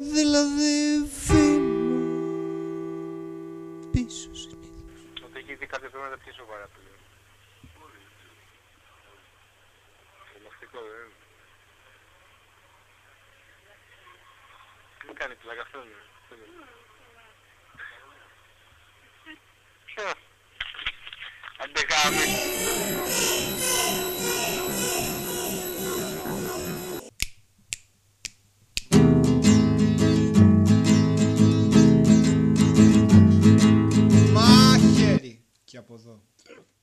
Δηλαδή βήμα πίσω συνήθως. Ότι έχει δει κάποια πράγματα πιο σοβαρά που λέω. Τρομακτικό δεν είναι. Μην κάνει πλάκα αυτό είναι; Ποιο; Αντεγάμι. já posou